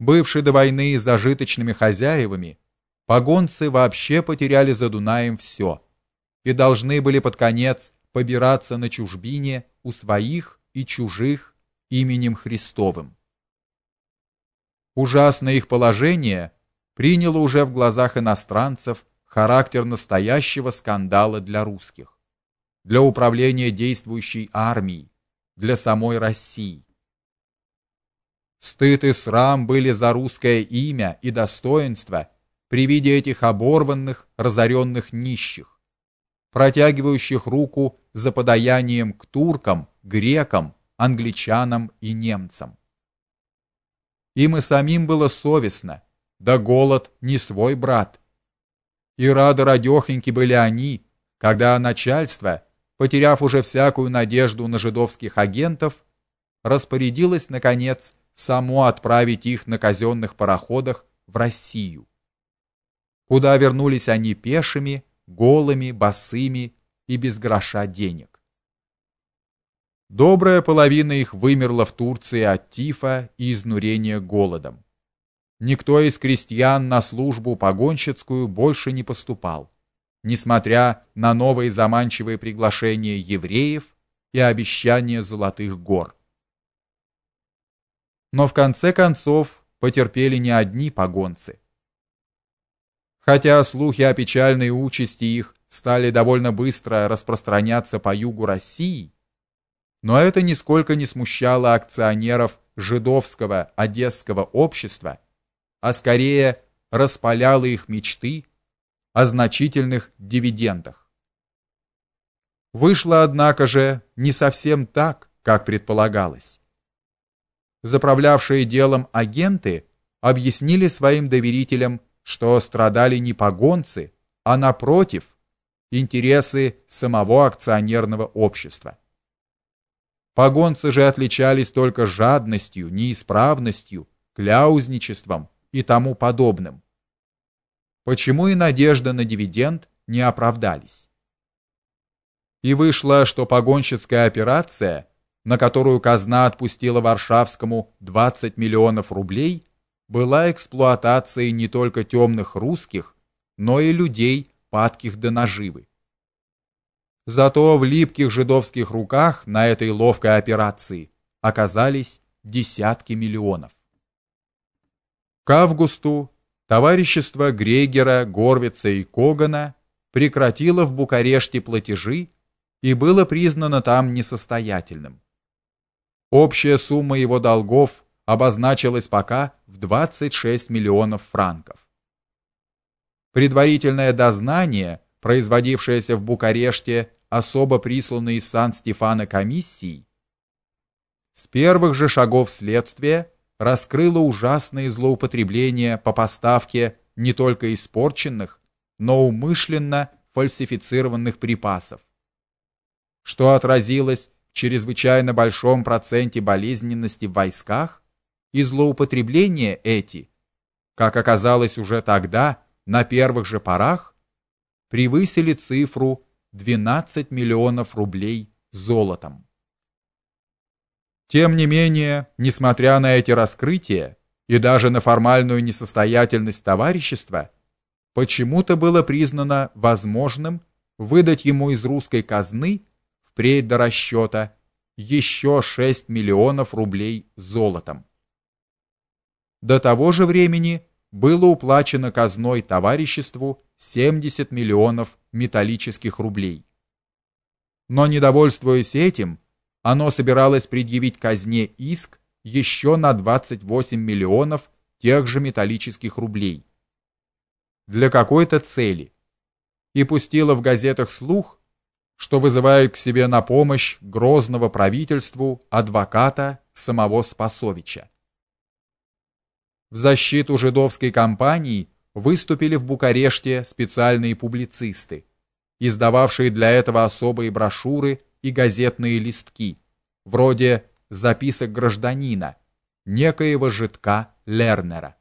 Бывшие до войны зажиточными хозяевами, погонцы вообще потеряли за Дунаем все и должны были под конец побираться на чужбине у своих и чужих именем Христовым. Ужасное их положение приняло уже в глазах иностранцев характер настоящего скандала для русских, для управления действующей армией, для самой России. Стыд и срам были за русское имя и достоинство при виде этих оборванных, разоренных нищих, протягивающих руку за подаянием к туркам, грекам, англичанам и немцам. Им и самим было совестно, да голод не свой брат. И рады радехоньки были они, когда начальство, потеряв уже всякую надежду на жидовских агентов, распорядилось наконец само отправить их на казенных пароходах в Россию. Куда вернулись они пешими, голыми, босыми и без гроша денег. Добрая половина их вымерла в Турции от тифа и изнурения голодом. Никто из крестьян на службу погонщицкую больше не поступал, несмотря на новые заманчивые приглашения евреев и обещания золотых гор но в конце концов потерпели не одни погонцы. Хотя слухи о печальной участи их стали довольно быстро распространяться по югу России, но это нисколько не смущало акционеров жидовского одесского общества, а скорее распаляло их мечты о значительных дивидендах. Вышло, однако же, не совсем так, как предполагалось заправлявшие делом агенты объяснили своим доверителям, что страдали не погонцы, а напротив, интересы самого акционерного общества. Погонцы же отличались только жадностью, неисправностью, кляузничеством и тому подобным. Почему и надежда на дивиденд не оправдались? И вышло, что погонщицкая операция на которую казна отпустила Варшавскому 20 миллионов рублей, была эксплуатацией не только темных русских, но и людей, падких до наживы. Зато в липких жидовских руках на этой ловкой операции оказались десятки миллионов. К августу товарищество Грегера, Горвица и Когана прекратило в Букареште платежи и было признано там несостоятельным. Общая сумма его долгов обозначилась пока в 26 миллионов франков. Предварительное дознание, производившееся в Букареште особо присланной из Сан-Стефана комиссией, с первых же шагов следствия раскрыло ужасные злоупотребления по поставке не только испорченных, но умышленно фальсифицированных припасов, что отразилось чрезвычайно большом проценте болезненности в войсках, и злоупотребления эти, как оказалось уже тогда, на первых же порах, превысили цифру 12 миллионов рублей золотом. Тем не менее, несмотря на эти раскрытия и даже на формальную несостоятельность товарищества, почему-то было признано возможным выдать ему из русской казны впредь до расчета еще 6 миллионов рублей золотом. До того же времени было уплачено казной товариществу 70 миллионов металлических рублей. Но недовольствуясь этим, оно собиралось предъявить казне иск еще на 28 миллионов тех же металлических рублей. Для какой-то цели. И пустило в газетах слух, что вызывает к себе на помощь грозного правительству адвоката самого Спасовича. В защиту жидовской кампании выступили в Букареште специальные публицисты, издававшие для этого особые брошюры и газетные листки, вроде записок гражданина, некоего жидка Лернера.